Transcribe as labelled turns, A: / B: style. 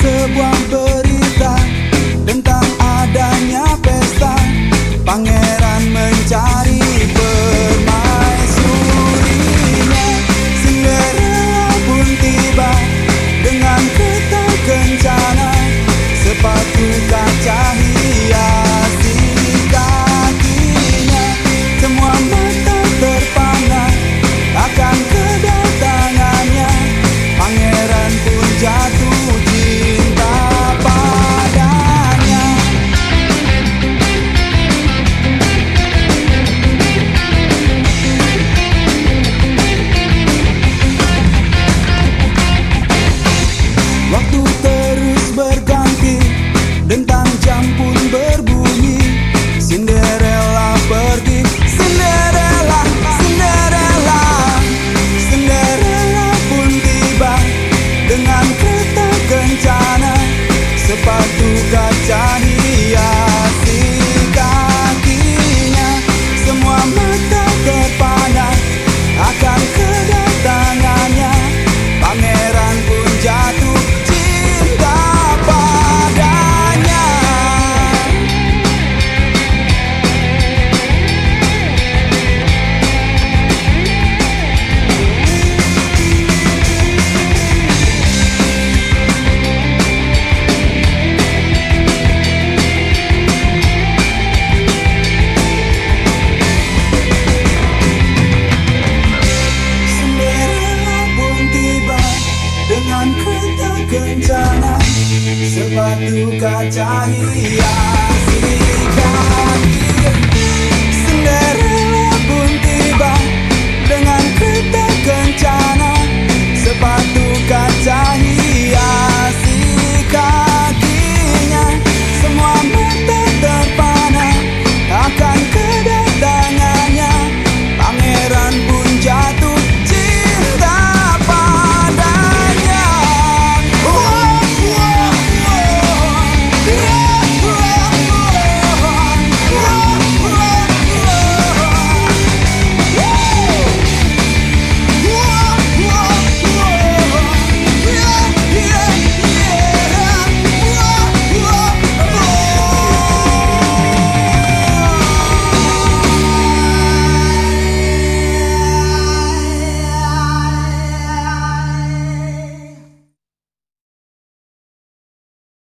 A: Sebuah berita Sajaya you.